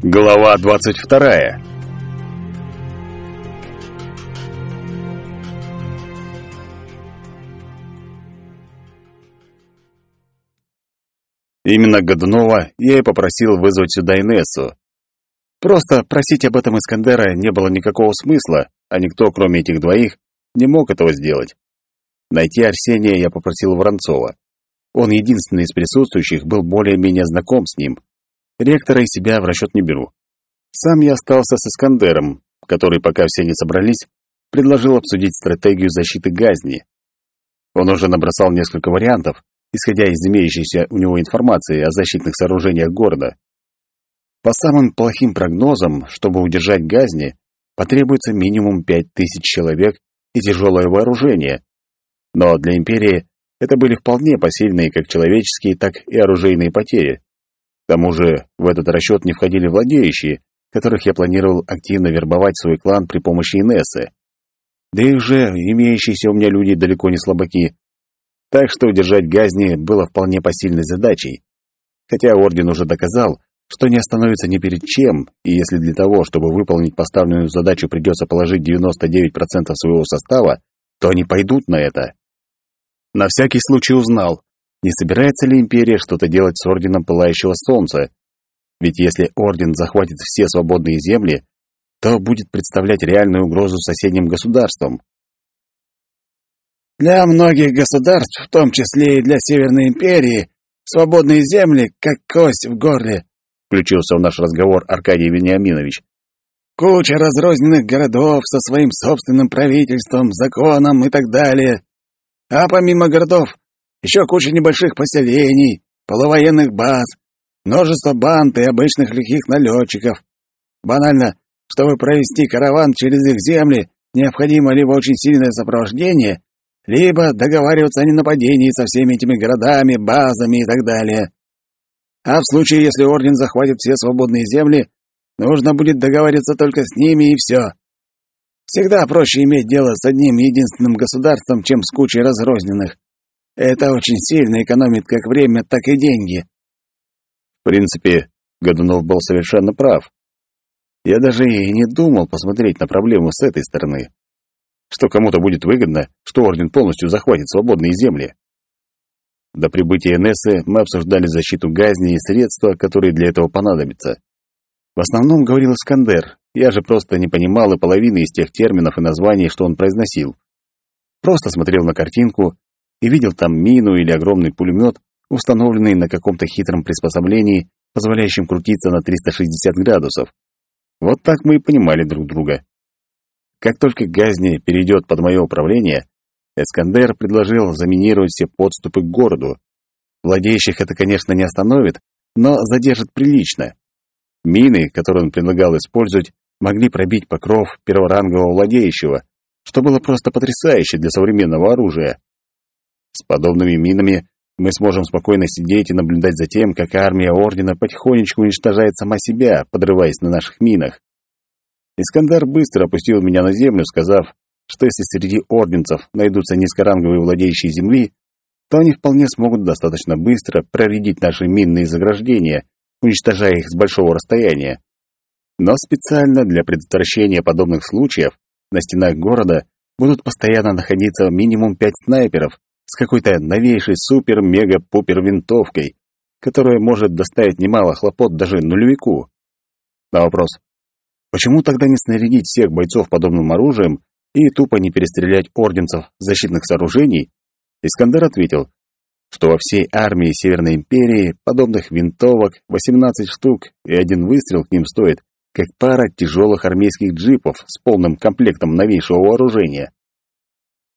Глава двадцать вторая. Именно Годунова я и попросил вызвать сюда Инессу. Просто просить об этом Искандера не было никакого смысла, а никто, кроме этих двоих, не мог этого сделать. Найти Арсения я попросил Воронцова. Он единственный из присутствующих был более-менее знаком с ним. Ректора и себя в расчет не беру. Сам я остался с Искандером, который, пока все не собрались, предложил обсудить стратегию защиты Газни. Он уже набросал несколько вариантов, исходя из имеющейся у него информации о защитных сооружениях города. По самым плохим прогнозам, чтобы удержать Газни, потребуется минимум пять тысяч человек и тяжелое вооружение. Но для империи это были вполне посильные как человеческие, так и оружейные потери. К тому же в этот расчет не входили владеющие, которых я планировал активно вербовать в свой клан при помощи Инессы. Да и уже имеющиеся у меня люди далеко не слабаки. Так что удержать Газни было вполне посильной задачей. Хотя Орден уже доказал, что не остановится ни перед чем, и если для того, чтобы выполнить поставленную задачу, придется положить 99% своего состава, то они пойдут на это. На всякий случай узнал, не собирается ли империя что-то делать с Орденом Пылающего Солнца, ведь если Орден захватит все свободные земли, то будет представлять реальную угрозу соседним государствам. Для многих государств, в том числе и для Северной империи, свободные земли — как кость в горле, — включился в наш разговор Аркадий Вениаминович. Куча разрозненных городов со своим собственным правительством, законом и так далее. А помимо городов, еще куча небольших поселений, полувоенных баз, множество банд и обычных лихих налетчиков. Банально, чтобы провести караван через их земли, необходимо либо очень сильное сопровождение, либо договариваться о ненападении со всеми этими городами, базами и так далее. А в случае, если Орден захватит все свободные земли, нужно будет договариваться только с ними и все. Всегда проще иметь дело с одним единственным государством, чем с кучей разрозненных. Это очень сильно экономит как время, так и деньги. В принципе, Годунов был совершенно прав. Я даже и не думал посмотреть на проблему с этой стороны. Что кому-то будет выгодно, что Орден полностью захватит свободные земли. До прибытия Нессы мы обсуждали защиту Газни и средства, которые для этого понадобятся. В основном говорил Искандер, я же просто не понимал и половины из тех терминов и названий, что он произносил. Просто смотрел на картинку и видел там мину или огромный пулемет, установленный на каком-то хитром приспособлении, позволяющем крутиться на 360 градусов. Вот так мы и понимали друг друга. Как только Газни перейдет под мое управление, Эскандер предложил заминировать все подступы к городу. Владеющих это, конечно, не остановит, но задержит прилично. Мины, которые он предлагал использовать, могли пробить покров перворангового владеющего, что было просто потрясающе для современного оружия. С подобными минами мы сможем спокойно сидеть и наблюдать за тем, как армия Ордена потихонечку уничтожает сама себя, подрываясь на наших минах. Искандар быстро опустил меня на землю, сказав, что если среди орденцев найдутся низкоранговые владеющие земли, то они вполне смогут достаточно быстро проредить наши минные заграждения, уничтожая их с большого расстояния. Но специально для предотвращения подобных случаев на стенах города будут постоянно находиться минимум пять снайперов, с какой-то новейшей супер-мега-пупер винтовкой, которая может доставить немало хлопот даже нулевику. На вопрос, почему тогда не снарядить всех бойцов подобным оружием и тупо не перестрелять орденцев защитных сооружений, Искандер ответил, что во всей армии Северной империи подобных винтовок 18 штук, и один выстрел к ним стоит, как пара тяжелых армейских джипов с полным комплектом новейшего вооружения.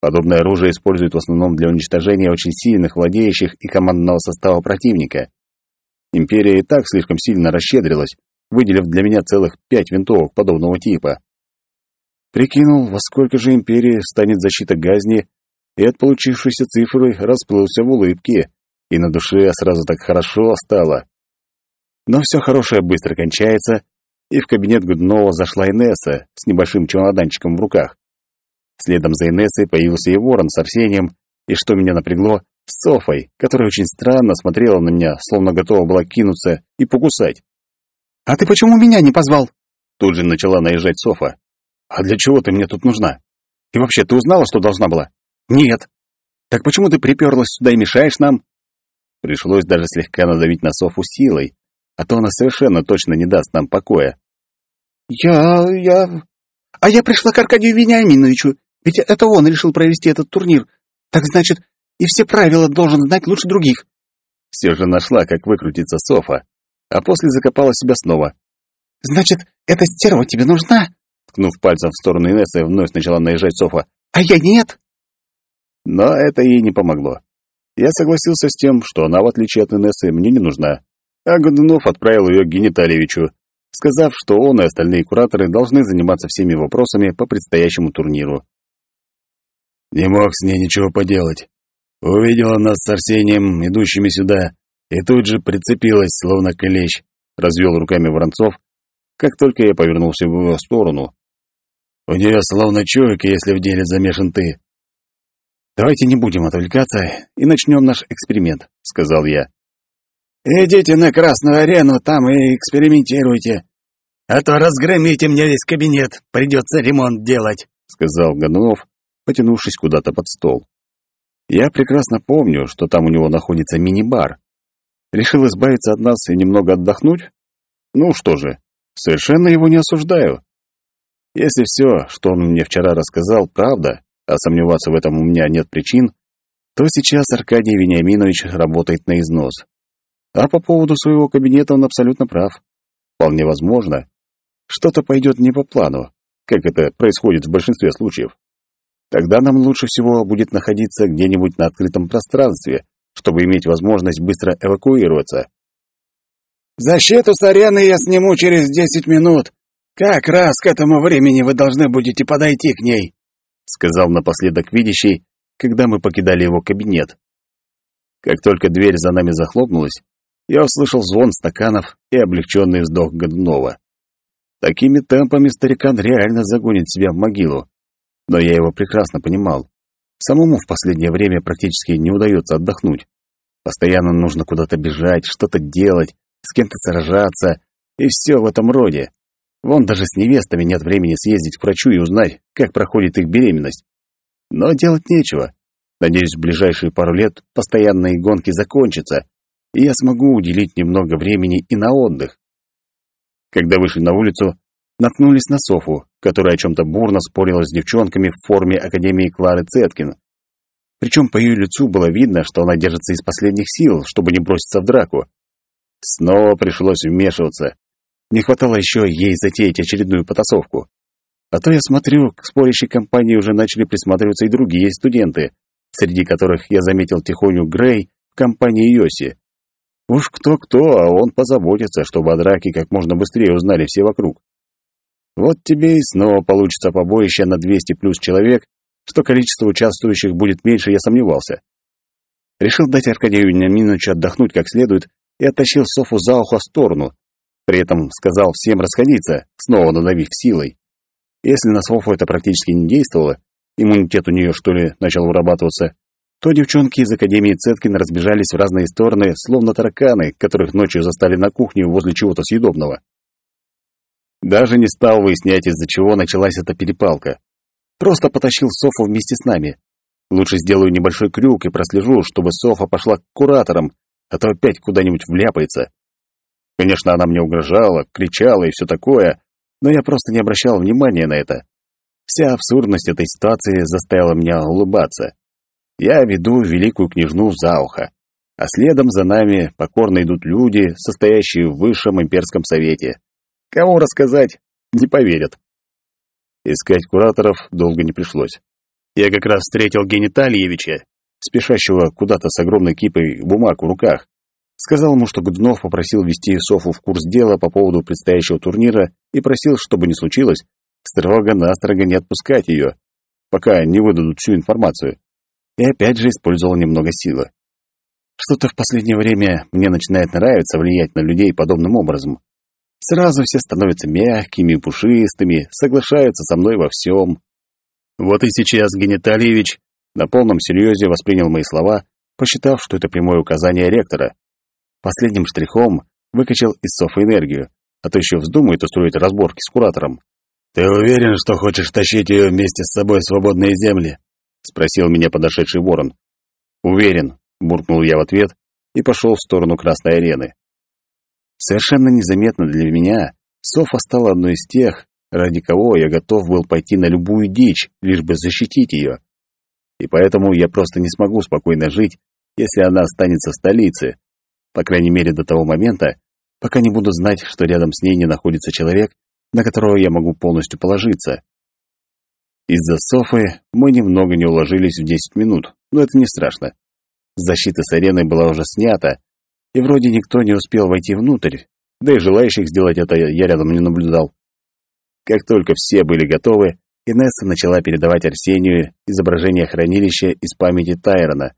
Подобное оружие используют в основном для уничтожения очень сильных владеющих и командного состава противника. Империя и так слишком сильно расщедрилась, выделив для меня целых пять винтовок подобного типа. Прикинул, во сколько же империи станет защита Газни, и от получившейся цифры расплылся в улыбке, и на душе сразу так хорошо стало. Но все хорошее быстро кончается, и в кабинет Гуднова зашла Инесса с небольшим чемоданчиком в руках. Следом за Инессой появился и Ворон с Арсением, и что меня напрягло, с Софой, которая очень странно смотрела на меня, словно готова была кинуться и покусать. «А ты почему меня не позвал?» Тут же начала наезжать Софа. «А для чего ты мне тут нужна? И вообще, ты узнала, что должна была?» «Нет». «Так почему ты приперлась сюда и мешаешь нам?» Пришлось даже слегка надавить на Софу силой, а то она совершенно точно не даст нам покоя. «Я... я... А я пришла к Аркадию Вениаминовичу, ведь это он решил провести этот турнир. Так значит, и все правила должен знать лучше других». Все же нашла, как выкрутиться Софа, а после закопала себя снова. «Значит, эта стерва тебе нужна?» Ткнув пальцем в сторону Инессы, вновь начала наезжать Софа. «А я нет!» Но это ей не помогло. Я согласился с тем, что она, в отличие от Инессы, мне не нужна, а Годунов отправил ее к Гениталевичу, сказав, что он и остальные кураторы должны заниматься всеми вопросами по предстоящему турниру. Не мог с ней ничего поделать. Увидела нас с Арсением, идущими сюда, и тут же прицепилась, словно клещ, развел руками Воронцов, как только я повернулся в его сторону. У нее словно чуйка, если в деле замешан ты. «Давайте не будем отвлекаться и начнем наш эксперимент», — сказал я. «Идите на Красную арену, там и экспериментируйте. А то разгромите мне весь кабинет, придется ремонт делать», — сказал Годунов, потянувшись куда-то под стол. Я прекрасно помню, что там у него находится мини-бар. Решил избавиться от нас и немного отдохнуть? Ну что же, совершенно его не осуждаю. Если все, что он мне вчера рассказал, правда, а сомневаться в этом у меня нет причин, то сейчас Аркадий Вениаминович работает на износ. А по поводу своего кабинета он абсолютно прав. Вполне возможно, что-то пойдет не по плану, как это происходит в большинстве случаев. Тогда нам лучше всего будет находиться где-нибудь на открытом пространстве, чтобы иметь возможность быстро эвакуироваться. «Защиту с арены я сниму через десять минут. Как раз к этому времени вы должны будете подойти к ней», сказал напоследок видящий, когда мы покидали его кабинет. Как только дверь за нами захлопнулась, я услышал звон стаканов и облегченный вздох Годунова. Такими темпами старикан реально загонит себя в могилу но я его прекрасно понимал. Самому в последнее время практически не удается отдохнуть. Постоянно нужно куда-то бежать, что-то делать, с кем-то сражаться, и все в этом роде. Вон даже с невестами нет времени съездить к врачу и узнать, как проходит их беременность. Но делать нечего. Надеюсь, в ближайшие пару лет постоянные гонки закончатся, и я смогу уделить немного времени и на отдых. Когда вышли на улицу, наткнулись на Софу, которая о чем-то бурно спорила с девчонками в форме Академии Клары Цеткин. Причем по ее лицу было видно, что она держится из последних сил, чтобы не броситься в драку. Снова пришлось вмешиваться. Не хватало еще ей затеять очередную потасовку. А то я смотрю, к спорящей компании уже начали присматриваться и другие студенты, среди которых я заметил тихоню Грей в компании Йоси. Уж кто-кто, а он позаботится, чтобы о драке как можно быстрее узнали все вокруг. Вот тебе и снова получится побоище на 200 плюс человек, что количество участвующих будет меньше, я сомневался. Решил дать Аркадию Вениаминовичу отдохнуть как следует и оттащил Софу за ухо в сторону. При этом сказал всем расходиться, снова надавив силой. Если на Софу это практически не действовало, иммунитет у нее, что ли, начал вырабатываться, то девчонки из Академии Цеткин разбежались в разные стороны, словно тараканы, которых ночью застали на кухне возле чего-то съедобного. Даже не стал выяснять, из-за чего началась эта перепалка. Просто потащил Софу вместе с нами. Лучше сделаю небольшой крюк и прослежу, чтобы Софа пошла к кураторам, а то опять куда-нибудь вляпается. Конечно, она мне угрожала, кричала и все такое, но я просто не обращал внимания на это. Вся абсурдность этой ситуации заставила меня улыбаться. Я веду великую княжну за ухо, а следом за нами покорно идут люди, состоящие в высшем имперском совете. Кому рассказать, не поверят. Искать кураторов долго не пришлось. Я как раз встретил Генитальевича, спешащего куда-то с огромной кипой бумаг в руках. Сказал ему, что Годунов попросил ввести Софу в курс дела по поводу предстоящего турнира и просил, чтобы не случилось, строго-настрого не отпускать ее, пока не выдадут всю информацию. И опять же использовал немного силы. Что-то в последнее время мне начинает нравиться влиять на людей подобным образом. Сразу все становятся мягкими, пушистыми, соглашаются со мной во всем. Вот и сейчас Генитальевич на полном серьезе воспринял мои слова, посчитав, что это прямое указание ректора. Последним штрихом выкачал из Софы энергию, а то еще вздумает устроить разборки с куратором. «Ты уверен, что хочешь тащить ее вместе с собой в свободные земли?» — спросил меня подошедший ворон. «Уверен», — буркнул я в ответ и пошел в сторону Красной арены. Совершенно незаметно для меня Софа стала одной из тех, ради кого я готов был пойти на любую дичь, лишь бы защитить ее. И поэтому я просто не смогу спокойно жить, если она останется в столице, по крайней мере до того момента, пока не буду знать, что рядом с ней не находится человек, на которого я могу полностью положиться. Из-за Софы мы немного не уложились в 10 минут, но это не страшно. Защита с арены была уже снята, и вроде никто не успел войти внутрь, да и желающих сделать это я рядом не наблюдал. Как только все были готовы, Инесса начала передавать Арсению изображение хранилища из памяти Тайрона,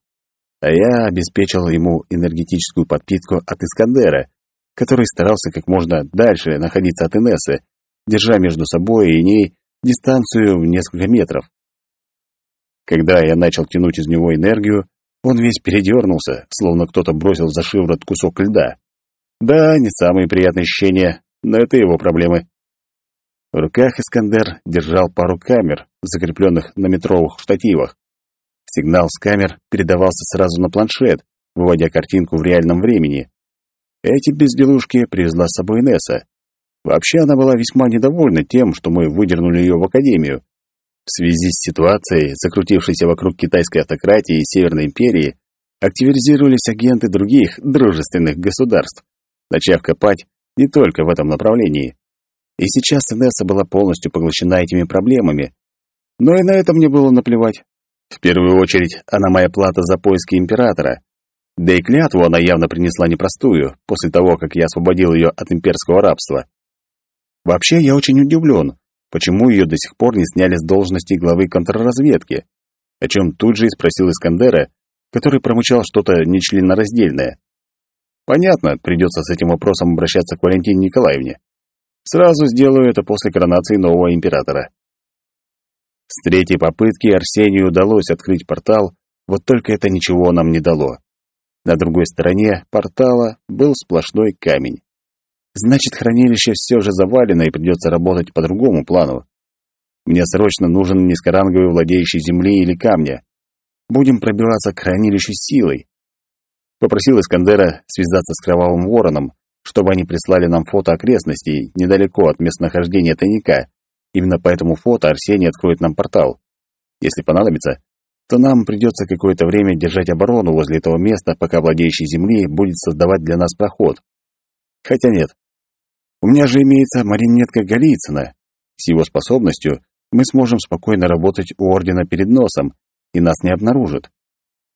а я обеспечил ему энергетическую подпитку от Искандера, который старался как можно дальше находиться от Инессы, держа между собой и ней дистанцию в несколько метров. Когда я начал тянуть из него энергию, он весь передернулся, словно кто-то бросил за шиворот кусок льда. Да, не самые приятные ощущения, но это его проблемы. В руках Искандер держал пару камер, закрепленных на метровых штативах. Сигнал с камер передавался сразу на планшет, выводя картинку в реальном времени. Эти безделушки привезла с собой Несса. Вообще она была весьма недовольна тем, что мы выдернули ее в академию. В связи с ситуацией, закрутившейся вокруг китайской автократии и Северной империи, активизировались агенты других дружественных государств, начав копать не только в этом направлении. И сейчас Инесса была полностью поглощена этими проблемами. Но и на это мне было наплевать. В первую очередь, она моя плата за поиски императора. Да и клятву она явно принесла непростую, после того, как я освободил ее от имперского рабства. Вообще, я очень удивлен, почему ее до сих пор не сняли с должности главы контрразведки, о чем тут же и спросил Искандера, который промычал что-то нечленораздельное. Понятно, придется с этим вопросом обращаться к Валентине Николаевне. Сразу сделаю это после коронации нового императора. С третьей попытки Арсению удалось открыть портал, вот только это ничего нам не дало. На другой стороне портала был сплошной камень. Значит, хранилище все же завалено и придется работать по другому плану. Мне срочно нужен низкоранговый владеющий земли или камня. Будем пробиваться к хранилищу силой. Попросил Искандера связаться с Кровавым Вороном, чтобы они прислали нам фото окрестностей недалеко от местонахождения тайника. Именно по этому фото Арсений откроет нам портал. Если понадобится, то нам придется какое-то время держать оборону возле этого места, пока владеющий земли будет создавать для нас проход. Хотя нет, у меня же имеется маринетка Голицына. С его способностью мы сможем спокойно работать у Ордена перед носом, и нас не обнаружат.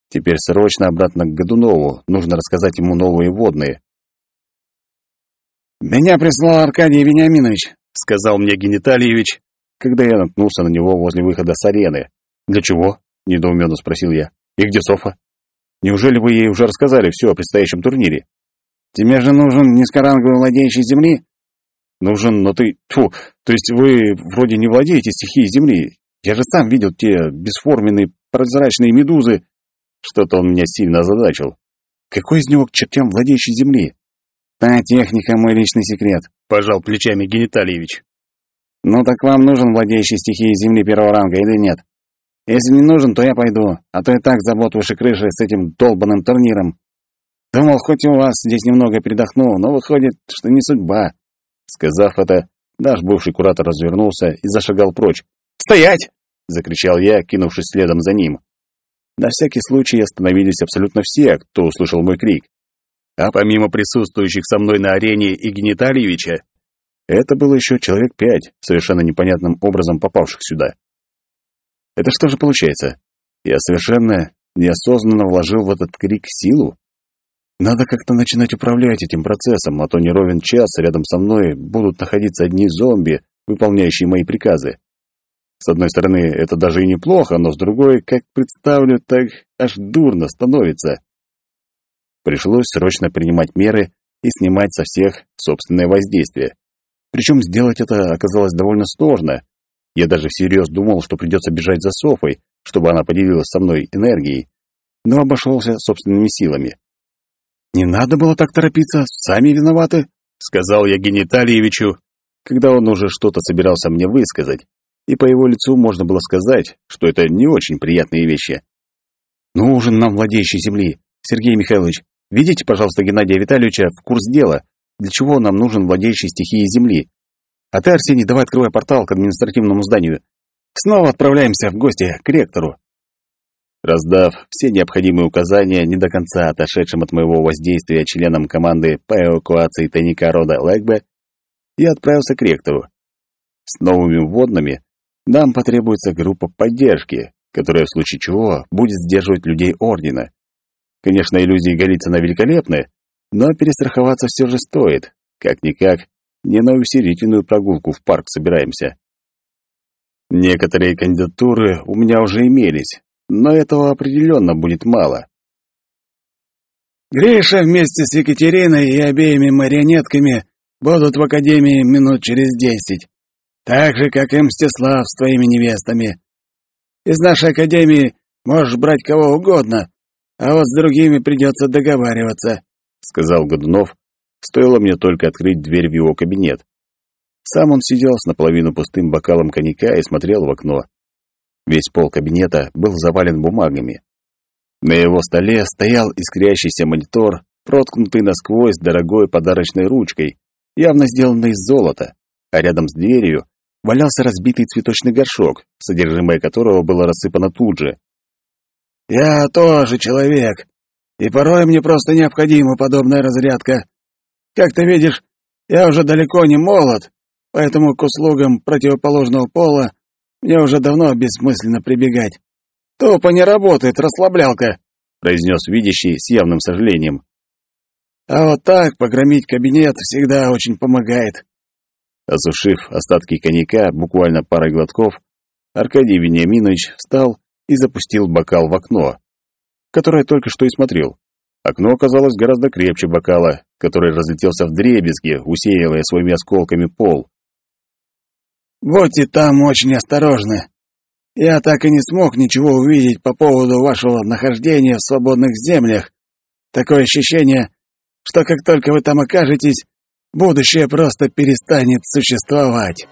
Теперь срочно обратно к Годунову, нужно рассказать ему новые водные. «Меня прислал Аркадий Вениаминович», — сказал мне Генитальевич, когда я наткнулся на него возле выхода с арены. «Для чего?» — недоуменно спросил я. «И где Софа? Неужели вы ей уже рассказали все о предстоящем турнире?» «Тебе же нужен низкоранговый владеющий земли?» Нужен, но ты... Тьфу, то есть вы вроде не владеете стихией Земли. Я же сам видел те бесформенные прозрачные медузы. Что-то он меня сильно озадачил. Какой из него к чертям владеющий Земли? Та техника — мой личный секрет. Пожал плечами Генитальевич. Ну так вам нужен владеющий стихией Земли первого ранга или нет? Если не нужен, то я пойду, а то и так забот выше крыши с этим долбанным турниром. Думал, хоть у вас здесь немного передохну, но выходит, что не судьба. Сказав это, наш бывший куратор развернулся и зашагал прочь. «Стоять!» — закричал я, кинувшись следом за ним. На всякий случай остановились абсолютно все, кто услышал мой крик. А помимо присутствующих со мной на арене и Генитальевича, это было еще человек пять, совершенно непонятным образом попавших сюда. Это что же получается? Я совершенно неосознанно вложил в этот крик силу? Надо как-то начинать управлять этим процессом, а то не ровен час рядом со мной будут находиться одни зомби, выполняющие мои приказы. С одной стороны, это даже и неплохо, но с другой, как представлю, так аж дурно становится. Пришлось срочно принимать меры и снимать со всех собственное воздействие. Причем сделать это оказалось довольно сложно. Я даже всерьез думал, что придется бежать за Софой, чтобы она поделилась со мной энергией, но обошелся собственными силами. «Не надо было так торопиться, сами виноваты», — сказал я Генитальевичу, когда он уже что-то собирался мне высказать, и по его лицу можно было сказать, что это не очень приятные вещи. «Нужен нам владеющий земли, Сергей Михайлович. Ведите, пожалуйста, Геннадия Витальевича в курс дела, для чего нам нужен владеющий стихией земли. А ты, Арсений, давай открывай портал к административному зданию. Снова отправляемся в гости к ректору». Раздав все необходимые указания не до конца отошедшим от моего воздействия членам команды по эвакуации тайника рода Лэгбе, я отправился к ректору. С новыми вводными нам потребуется группа поддержки, которая в случае чего будет сдерживать людей Ордена. Конечно, иллюзии Голицына великолепны, но перестраховаться все же стоит. Как-никак, не на усилительную прогулку в парк собираемся. Некоторые кандидатуры у меня уже имелись, но этого определенно будет мало. Гриша вместе с Екатериной и обеими марионетками будут в Академии минут через десять, так же, как и Мстислав с твоими невестами. Из нашей Академии можешь брать кого угодно, а вот с другими придется договариваться», — сказал Годунов. Стоило мне только открыть дверь в его кабинет. Сам он сидел с наполовину пустым бокалом коньяка и смотрел в окно. Весь пол кабинета был завален бумагами. На его столе стоял искрящийся монитор, проткнутый насквозь дорогой подарочной ручкой, явно сделанной из золота, а рядом с дверью валялся разбитый цветочный горшок, содержимое которого было рассыпано тут же. «Я тоже человек, и порой мне просто необходима подобная разрядка. Как ты видишь, я уже далеко не молод, поэтому к услугам противоположного пола мне уже давно бессмысленно прибегать. Тупо не работает расслаблялка», — произнес видящий с явным сожалением. «А вот так погромить кабинет всегда очень помогает». Осушив остатки коньяка буквально парой глотков, Аркадий Вениаминович встал и запустил бокал в окно, которое только что и смотрел. Окно оказалось гораздо крепче бокала, который разлетелся в дребезги, усеивая своими осколками пол. «Будьте там очень осторожны. Я так и не смог ничего увидеть по поводу вашего нахождения в свободных землях. Такое ощущение, что как только вы там окажетесь, будущее просто перестанет существовать.